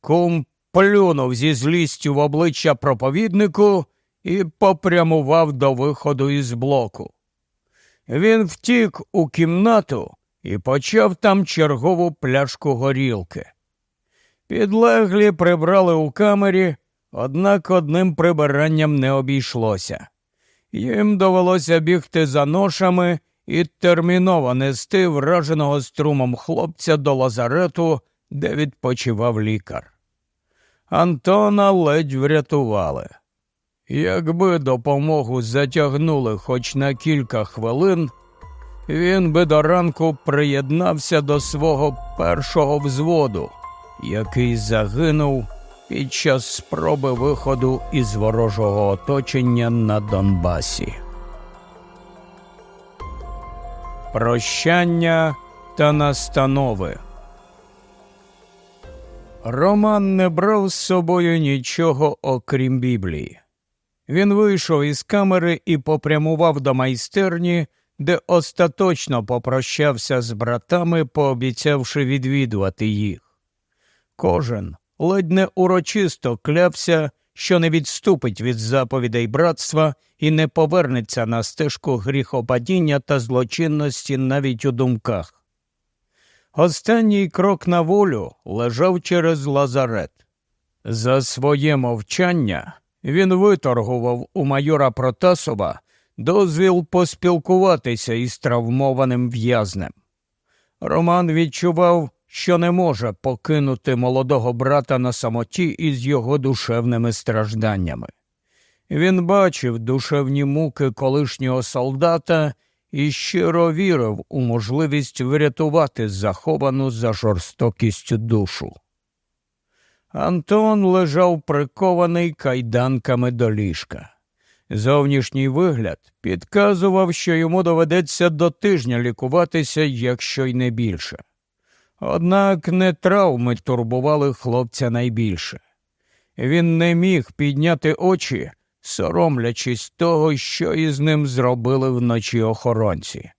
Speaker 1: Кум плюнув зі злістю в обличчя проповіднику і попрямував до виходу із блоку. Він втік у кімнату і почав там чергову пляшку горілки. Підлеглі прибрали у камері, однак одним прибиранням не обійшлося. Їм довелося бігти за ношами і терміново нести враженого струмом хлопця до лазарету, де відпочивав лікар. Антона ледь врятували. Якби допомогу затягнули хоч на кілька хвилин, він би до ранку приєднався до свого першого взводу, який загинув під час спроби виходу із ворожого оточення на Донбасі. Прощання та настанови. Роман не брав з собою нічого окрім Біблії. Він вийшов із камери і попрямував до майстерні, де остаточно попрощався з братами, пообіцявши відвідувати їх. Кожен ледь не урочисто клявся, що не відступить від заповідей братства і не повернеться на стежку гріхопадіння та злочинності навіть у думках. Останній крок на волю лежав через лазарет. За своє мовчання він виторгував у майора Протасова дозвіл поспілкуватися із травмованим в'язнем. Роман відчував, що не може покинути молодого брата на самоті із його душевними стражданнями. Він бачив душевні муки колишнього солдата і щиро вірив у можливість врятувати заховану за жорстокістю душу. Антон лежав прикований кайданками до ліжка. Зовнішній вигляд підказував, що йому доведеться до тижня лікуватися, якщо й не більше. Однак не травми турбували хлопця найбільше. Він не міг підняти очі, соромлячись того, що із ним зробили вночі охоронці.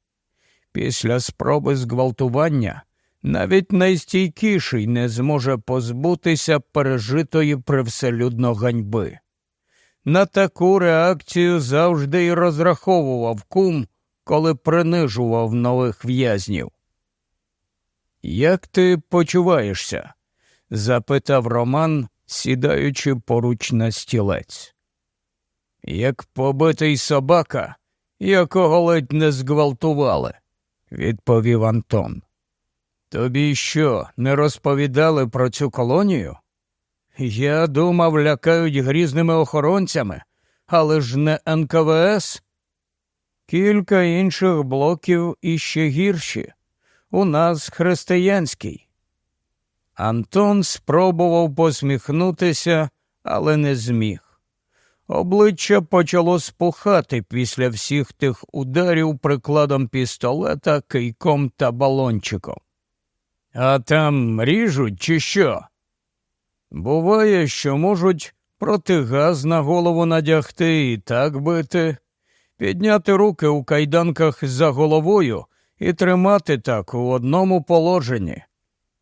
Speaker 1: Після спроби зґвалтування навіть найстійкіший не зможе позбутися пережитої привселюдно ганьби. На таку реакцію завжди й розраховував кум, коли принижував нових в'язнів. Як ти почуваєшся? запитав Роман, сідаючи поруч на стілець. Як побитий собака, якого ледь не зґвалтували, відповів Антон. Тобі що, не розповідали про цю колонію? Я думав, лякають грізними охоронцями, але ж не НКВС. Кілька інших блоків іще гірші. У нас християнський. Антон спробував посміхнутися, але не зміг. Обличчя почало спухати після всіх тих ударів прикладом пістолета, кийком та балончиком. А там ріжуть, чи що? Буває, що можуть протигаз на голову надягти і так бити, підняти руки у кайданках за головою і тримати так у одному положенні.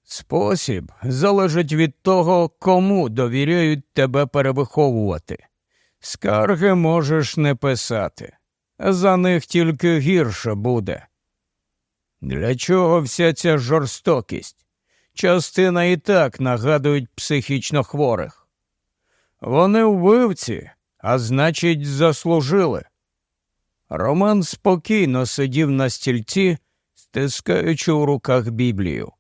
Speaker 1: Спосіб залежить від того, кому довіряють тебе перевиховувати. Скарги можеш не писати, за них тільки гірше буде. Для чого вся ця жорстокість? Частина і так нагадують психічно хворих. Вони вбивці, а значить, заслужили. Роман спокійно сидів на стільці, стискаючи у руках Біблію.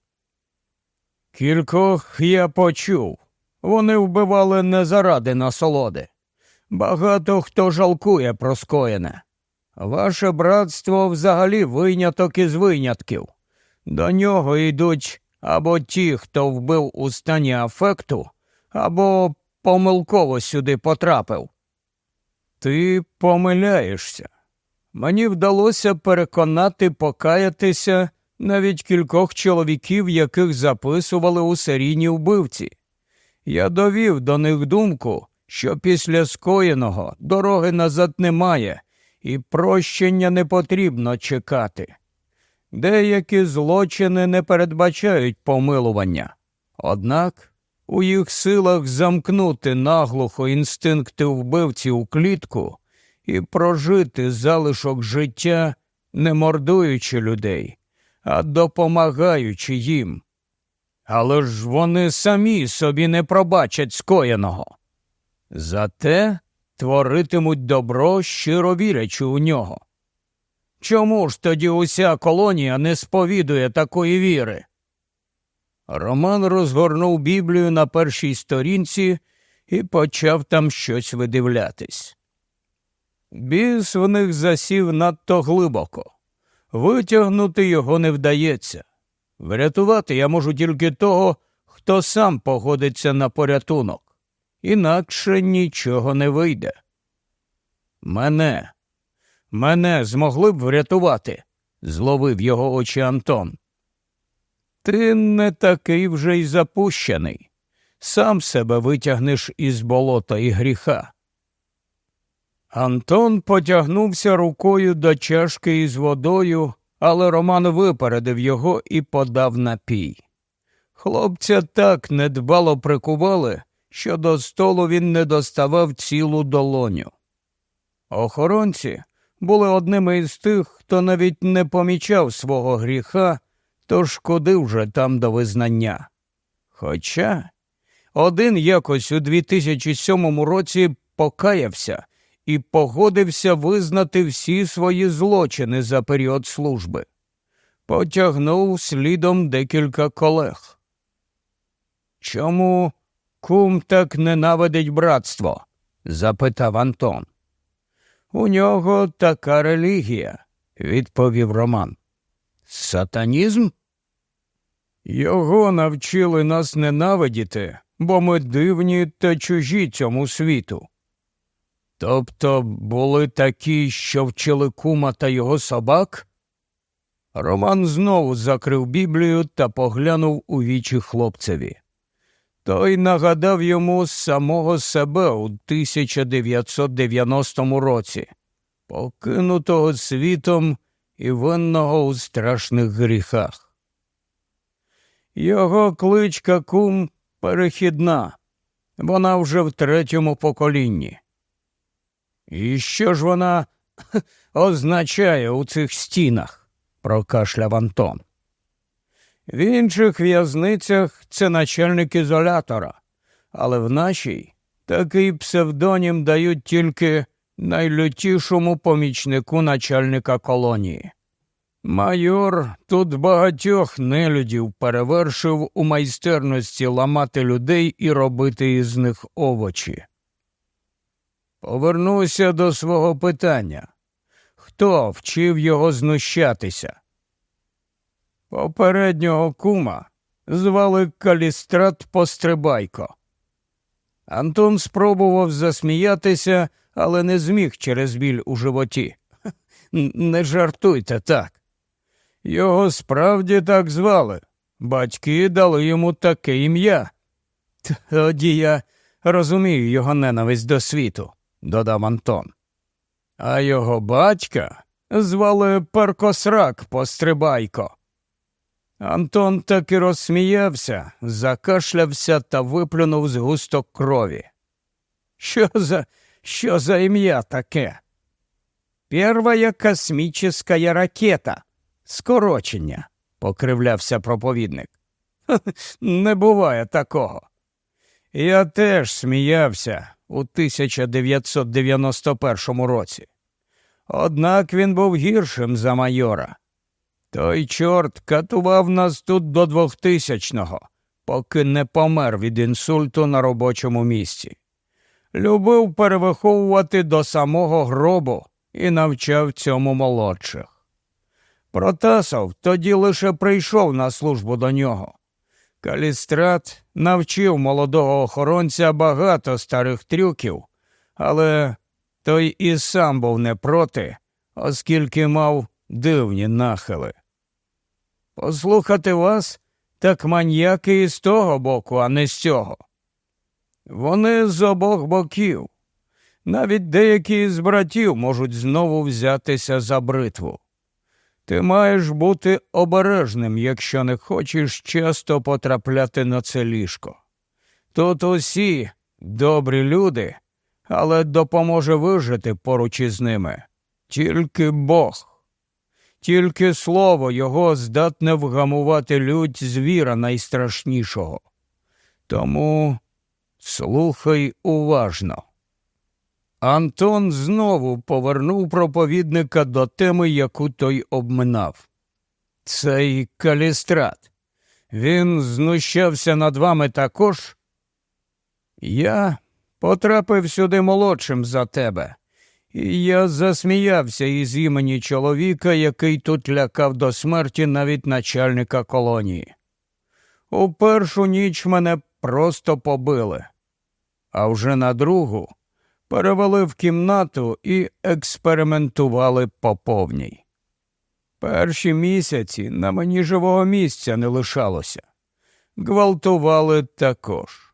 Speaker 1: Кількох я почув. Вони вбивали не заради насолоди. Багато хто жалкує про скоєне. Ваше братство взагалі виняток із винятків. До нього йдуть або ті, хто вбив у стані афекту, або помилково сюди потрапив. Ти помиляєшся. Мені вдалося переконати покаятися навіть кількох чоловіків, яких записували у серійні вбивці. Я довів до них думку, що після скоєного дороги назад немає, і прощення не потрібно чекати. Деякі злочини не передбачають помилування, однак у їх силах замкнути наглухо інстинкти вбивці у клітку і прожити залишок життя, не мордуючи людей, а допомагаючи їм. Але ж вони самі собі не пробачать скоєного. Зате творитимуть добро, щиро вірячи у нього. Чому ж тоді уся колонія не сповідує такої віри? Роман розгорнув Біблію на першій сторінці і почав там щось видивлятись. Біс в них засів надто глибоко. Витягнути його не вдається. Врятувати я можу тільки того, хто сам погодиться на порятунок, інакше нічого не вийде. Мене, мене змогли б врятувати, зловив його очі Антон. Ти не такий вже й запущений. Сам себе витягнеш із болота і гріха. Антон потягнувся рукою до чашки із водою, але Роман випередив його і подав напій. Хлопця так недбало прикували, що до столу він не доставав цілу долоню. Охоронці були одними із тих, хто навіть не помічав свого гріха, тож куди вже там до визнання. Хоча один якось у 2007 році покаявся і погодився визнати всі свої злочини за період служби. Потягнув слідом декілька колег. Чому кум так ненавидить братство? запитав Антон. У нього така релігія, відповів Роман. Сатанізм? Його навчили нас ненавидіти, бо ми дивні та чужі цьому світу. Тобто були такі, що вчили кума та його собак? Роман знову закрив Біблію та поглянув у вічі хлопцеві. Той нагадав йому самого себе у 1990 році, покинутого світом і винного у страшних гріхах. Його кличка кум перехідна, вона вже в третьому поколінні. І що ж вона означає у цих стінах? прокашляв Антон. В інших в'язницях це начальник ізолятора, але в нашій такий псевдонім дають тільки найлютішому помічнику начальника колонії. Майор тут багатьох нелюдів перевершив у майстерності ламати людей і робити із них овочі. Повернуся до свого питання. Хто вчив його знущатися? Попереднього кума звали Калістрат Пострибайко. Антон спробував засміятися, але не зміг через біль у животі. Не жартуйте так. Його справді так звали. Батьки дали йому таке ім'я. Тоді я розумію його ненависть до світу, додав Антон. А його батька звали Перкосрак Пострибайко. Антон так і розсміявся, закашлявся та виплюнув з густок крові. Що за що за ім'я таке? Первая космічна ракета. Скорочення, покривлявся проповідник. Не буває такого. Я теж сміявся у 1991 році. Однак він був гіршим за майора. Той чорт катував нас тут до 2000-го, поки не помер від інсульту на робочому місці. Любив перевиховувати до самого гробу і навчав цьому молодших. Протасов тоді лише прийшов на службу до нього. Калістрат навчив молодого охоронця багато старих трюків, але той і сам був не проти, оскільки мав дивні нахили. Послухати вас, так маньяки і з того боку, а не з цього. Вони з обох боків. Навіть деякі з братів можуть знову взятися за бритву. Ти маєш бути обережним, якщо не хочеш часто потрапляти на це ліжко. Тут усі добрі люди, але допоможе вижити поруч із ними тільки Бог. Тільки слово його здатне вгамувати лють звіра найстрашнішого. Тому слухай уважно. Антон знову повернув проповідника до теми, яку той обминав. Цей калістрат. Він знущався над вами також. Я потрапив сюди молодшим за тебе, і я засміявся із імені чоловіка, який тут лякав до смерті навіть начальника колонії. У першу ніч мене просто побили, а вже на другу перевели в кімнату і експериментували по повній. Перші місяці на мені живого місця не лишалося. Гвалтували також.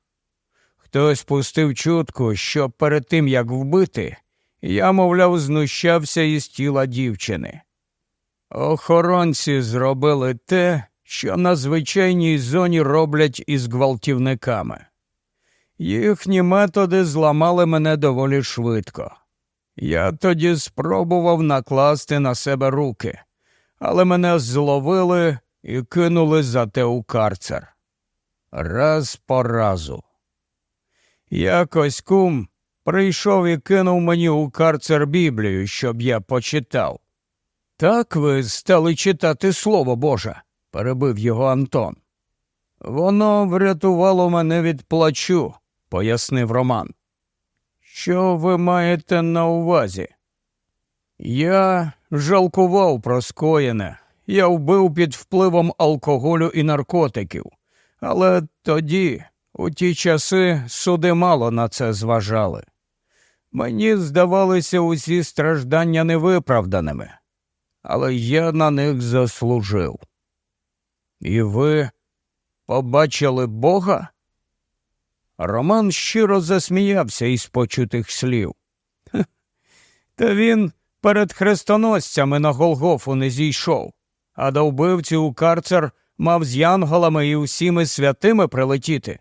Speaker 1: Хтось пустив чутку, що перед тим, як вбити, я, мовляв, знущався із тіла дівчини. Охоронці зробили те, що на звичайній зоні роблять із гвалтівниками. Їхні методи зламали мене доволі швидко. Я тоді спробував накласти на себе руки, але мене зловили і кинули за те у карцер. Раз по разу. Якось кум прийшов і кинув мені у карцер Біблію, щоб я почитав. Так ви стали читати Слово Боже, перебив його Антон. Воно врятувало мене від плачу пояснив Роман. Що ви маєте на увазі? Я жалкував про скоєне. Я вбив під впливом алкоголю і наркотиків, але тоді, у ті часи, суди мало на це зважали. Мені здавалися усі страждання невиправданими, але я на них заслужив. І ви побачили Бога? Роман щиро засміявся із почутих слів. Та він перед хрестоносцями на Голгофу не зійшов, а до вбивці у карцер мав з янголами і усіми святими прилетіти.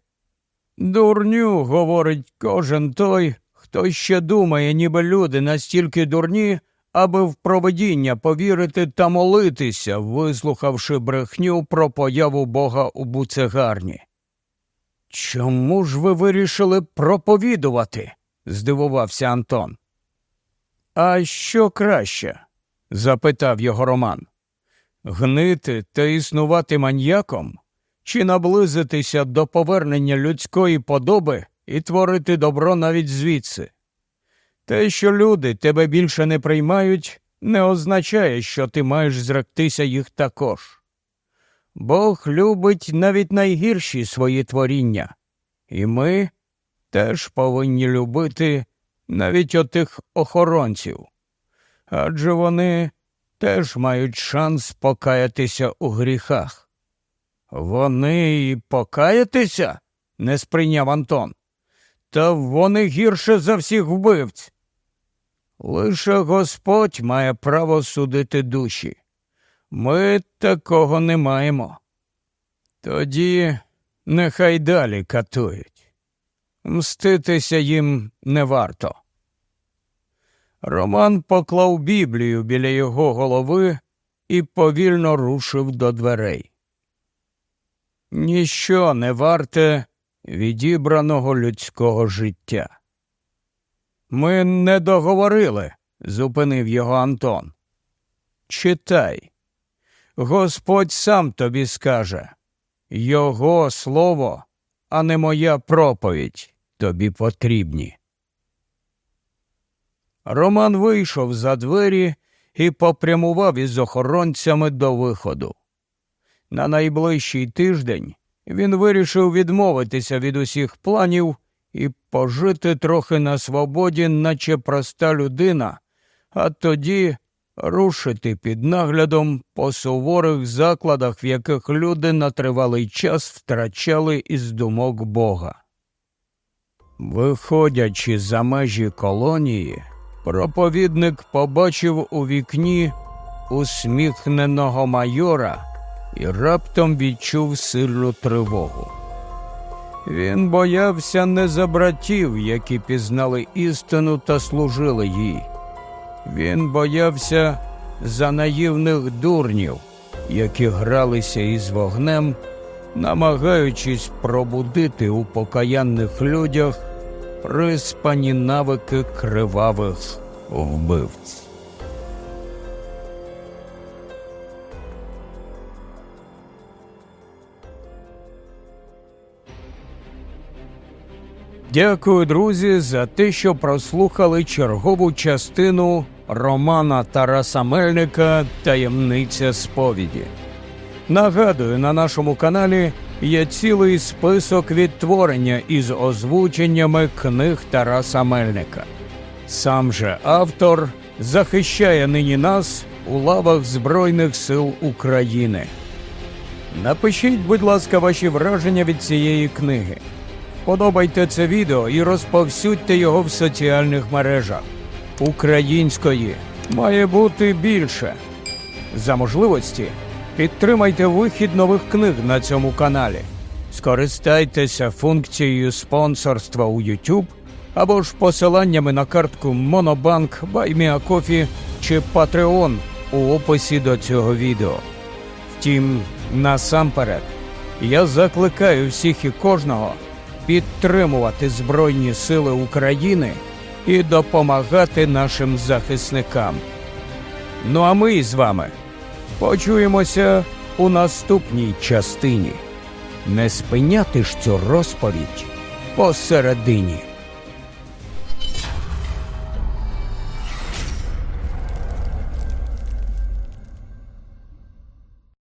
Speaker 1: Дурню, говорить кожен той, хто ще думає, ніби люди настільки дурні, аби в проведіння повірити та молитися, вислухавши брехню про появу Бога у буцегарні. Чому ж ви вирішили проповідувати? здивувався Антон. А що краще? запитав його Роман. Гнити та існувати маньяком чи наблизитися до повернення людської подоби і творити добро навіть звідси? Те, що люди тебе більше не приймають, не означає, що ти маєш зректися їх також. Бог любить навіть найгірші свої творіння, і ми теж повинні любити навіть отих охоронців, адже вони теж мають шанс покаятися у гріхах. Вони і покаятися? не сприйняв Антон. Та вони гірше за всіх вбивць. Лише Господь має право судити душі. Ми такого не маємо. Тоді нехай далі катують. Мститися їм не варто. Роман поклав Біблію біля його голови і повільно рушив до дверей. Ніщо не варте відібраного людського життя. Ми не договорили, зупинив його Антон. Читай. Господь сам тобі скаже Його слово, а не моя проповідь тобі потрібні. Роман вийшов за двері і попрямував із охоронцями до виходу. На найближчий тиждень він вирішив відмовитися від усіх планів і пожити трохи на свободі, наче проста людина, а тоді рушити під наглядом по суворих закладах, в яких люди на тривалий час втрачали із думок Бога. Виходячи за межі колонії, проповідник побачив у вікні усміхненого майора і раптом відчув сильну тривогу. Він боявся не за братів, які пізнали істину та служили їй. Він боявся за наївних дурнів, які гралися із вогнем, намагаючись пробудити у покаянних людях приспані навики кривавих вбивць. Дякую, друзі, за те, що прослухали чергову частину романа Тараса Мельника Таємниця сповіді. Нагадую, на нашому каналі є цілий список відтворення із озвученнями книг Тараса Мельника. Сам же автор захищає нині нас у лавах Збройних сил України. Напишіть, будь ласка, ваші враження від цієї книги. Подобайте це відео і розповсюдьте його в соціальних мережах. Української має бути більше. За можливості підтримайте вихід нових книг на цьому каналі. Скористайтеся функцією спонсорства у YouTube або ж посиланнями на картку Monobank, BuyMeACoffee чи Patreon у описі до цього відео. Втім, насамперед, я закликаю всіх і кожного підтримувати Збройні Сили України і допомагати нашим захисникам. Ну а ми з вами почуємося у наступній частині. Не спиняти ж цю розповідь посередині.